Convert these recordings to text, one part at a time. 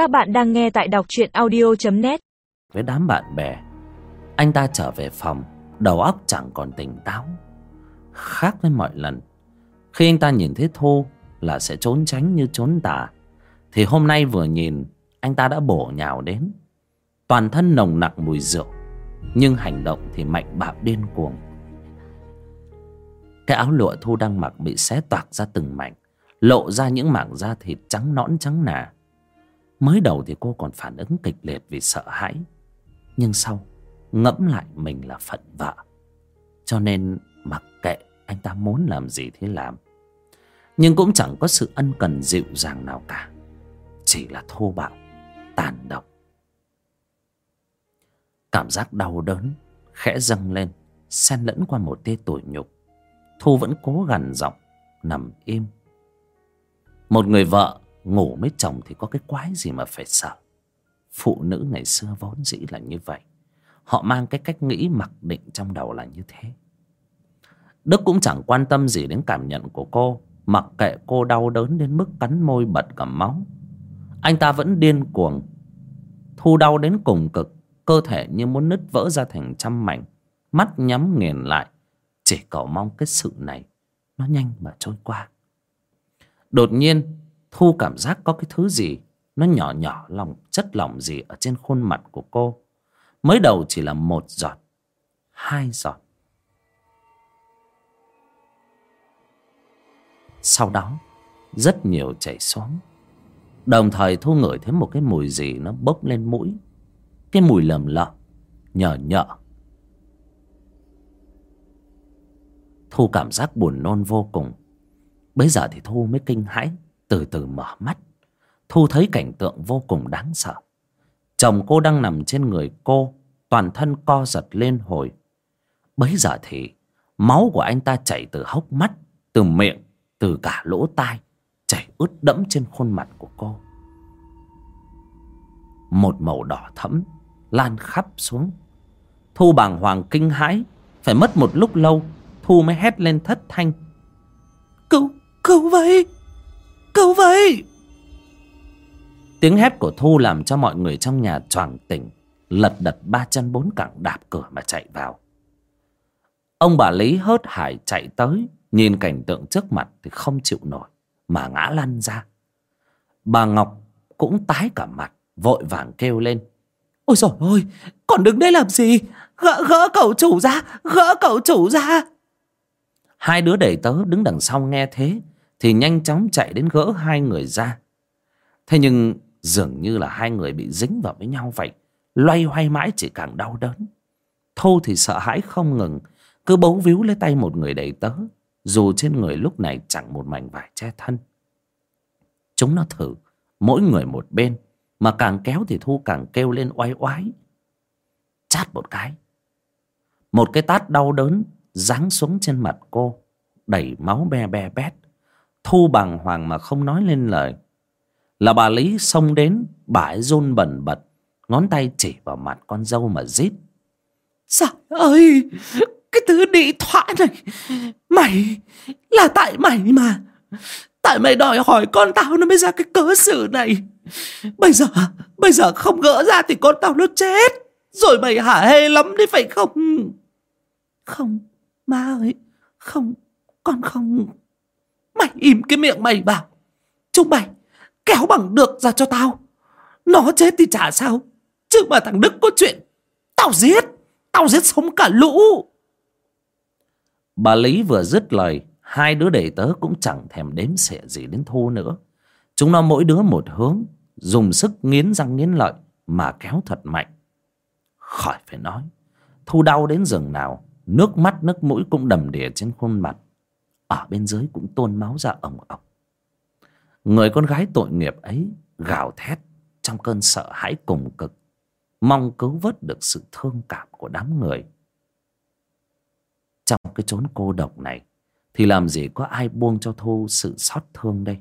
Các bạn đang nghe tại đọc truyện audio.net Với đám bạn bè, Anh ta trở về phòng, Đầu óc chẳng còn tỉnh táo. Khác với mọi lần, Khi anh ta nhìn thấy Thu Là sẽ trốn tránh như trốn tà, Thì hôm nay vừa nhìn, Anh ta đã bổ nhào đến. Toàn thân nồng nặc mùi rượu, Nhưng hành động thì mạnh bạo điên cuồng. Cái áo lụa Thu đang mặc bị xé toạc ra từng mảnh, Lộ ra những mảng da thịt trắng nõn trắng nà. Mới đầu thì cô còn phản ứng kịch liệt vì sợ hãi. Nhưng sau ngẫm lại mình là phận vợ. Cho nên mặc kệ anh ta muốn làm gì thì làm. Nhưng cũng chẳng có sự ân cần dịu dàng nào cả. Chỉ là thô bạo, tàn độc. Cảm giác đau đớn, khẽ dâng lên Xen lẫn qua một tia tủi nhục. Thu vẫn cố gằn giọng, nằm im. Một người vợ ngủ với chồng thì có cái quái gì mà phải sợ. Phụ nữ ngày xưa vốn dĩ là như vậy. Họ mang cái cách nghĩ mặc định trong đầu là như thế. Đức cũng chẳng quan tâm gì đến cảm nhận của cô, mặc kệ cô đau đớn đến mức cắn môi bật cả máu. Anh ta vẫn điên cuồng, thu đau đến cùng cực, cơ thể như muốn nứt vỡ ra thành trăm mảnh, mắt nhắm nghiền lại. Chỉ cầu mong cái sự này nó nhanh mà trôi qua. Đột nhiên Thu cảm giác có cái thứ gì Nó nhỏ nhỏ lòng, chất lỏng gì Ở trên khuôn mặt của cô. Mới đầu chỉ là một giọt, Hai giọt. Sau đó, Rất nhiều chảy xuống. Đồng thời Thu ngửi thấy một cái mùi gì Nó bốc lên mũi. Cái mùi lầm lợ Nhờ nhợ. Thu cảm giác buồn nôn vô cùng. Bây giờ thì Thu mới kinh hãi từ từ mở mắt, thu thấy cảnh tượng vô cùng đáng sợ. Chồng cô đang nằm trên người cô, toàn thân co giật lên hồi. Bấy giờ thì, máu của anh ta chảy từ hốc mắt, từ miệng, từ cả lỗ tai, chảy ướt đẫm trên khuôn mặt của cô. Một màu đỏ thẫm lan khắp xuống. Thu bàng hoàng kinh hãi, phải mất một lúc lâu, thu mới hét lên thất thanh. Cứu cứu vậy Cứu vậy? Tiếng hét của Thu làm cho mọi người trong nhà choàng tỉnh Lật đật ba chân bốn cẳng đạp cửa mà chạy vào. Ông bà Lý hớt hải chạy tới Nhìn cảnh tượng trước mặt thì không chịu nổi Mà ngã lăn ra. Bà Ngọc cũng tái cả mặt Vội vàng kêu lên. Ôi trời ơi Còn đứng đây làm gì? Gỡ, gỡ cậu chủ ra Gỡ cậu chủ ra. Hai đứa đầy tớ đứng đằng sau nghe thế thì nhanh chóng chạy đến gỡ hai người ra. Thế nhưng dường như là hai người bị dính vào với nhau vậy, loay hoay mãi chỉ càng đau đớn. Thô thì sợ hãi không ngừng, cứ bấu víu lấy tay một người đầy tớ, dù trên người lúc này chẳng một mảnh vải che thân. Chúng nó thử, mỗi người một bên, mà càng kéo thì thu càng kêu lên oai oái. Chát một cái. Một cái tát đau đớn giáng xuống trên mặt cô đẩy máu be be bét thu bằng hoàng mà không nói lên lời. Là bà lý xông đến bà ấy run bần bật, ngón tay chỉ vào mặt con dâu mà rít. Trời ơi, cái thứ đi thoại này, mày, là tại mày mà. Tại mày đòi hỏi con tao nó mới ra cái cớ xử này. Bây giờ bây giờ không gỡ ra thì con tao nó chết, rồi mày hả hê lắm đấy phải không? Không má ơi, không, con không Mày im cái miệng mày bảo Chúng mày, kéo bằng được ra cho tao. Nó chết thì chả sao. Chứ mà thằng Đức có chuyện, Tao giết. Tao giết sống cả lũ. Bà Lý vừa dứt lời, Hai đứa đệ tớ cũng chẳng thèm đếm xẻ gì đến Thu nữa. Chúng nó mỗi đứa một hướng, Dùng sức nghiến răng nghiến lợi Mà kéo thật mạnh. Khỏi phải nói, Thu đau đến rừng nào, Nước mắt nước mũi cũng đầm đìa trên khuôn mặt ở bên dưới cũng tôn máu ra ổng ổng. Người con gái tội nghiệp ấy gào thét trong cơn sợ hãi cùng cực, mong cứu vớt được sự thương cảm của đám người. Trong cái chốn cô độc này, thì làm gì có ai buông cho thu sự xót thương đây?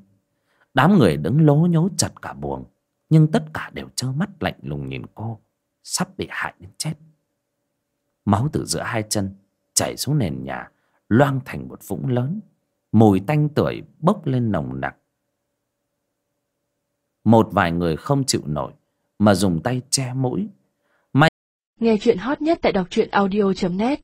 Đám người đứng lố nhố chặt cả buồng, nhưng tất cả đều trơ mắt lạnh lùng nhìn cô, sắp bị hại đến chết. Máu từ giữa hai chân chảy xuống nền nhà loang thành một vũng lớn. Mùi tanh tưởi bốc lên nồng nặc. Một vài người không chịu nổi mà dùng tay che mũi. Nghe chuyện hot nhất tại đọc truyện audio.net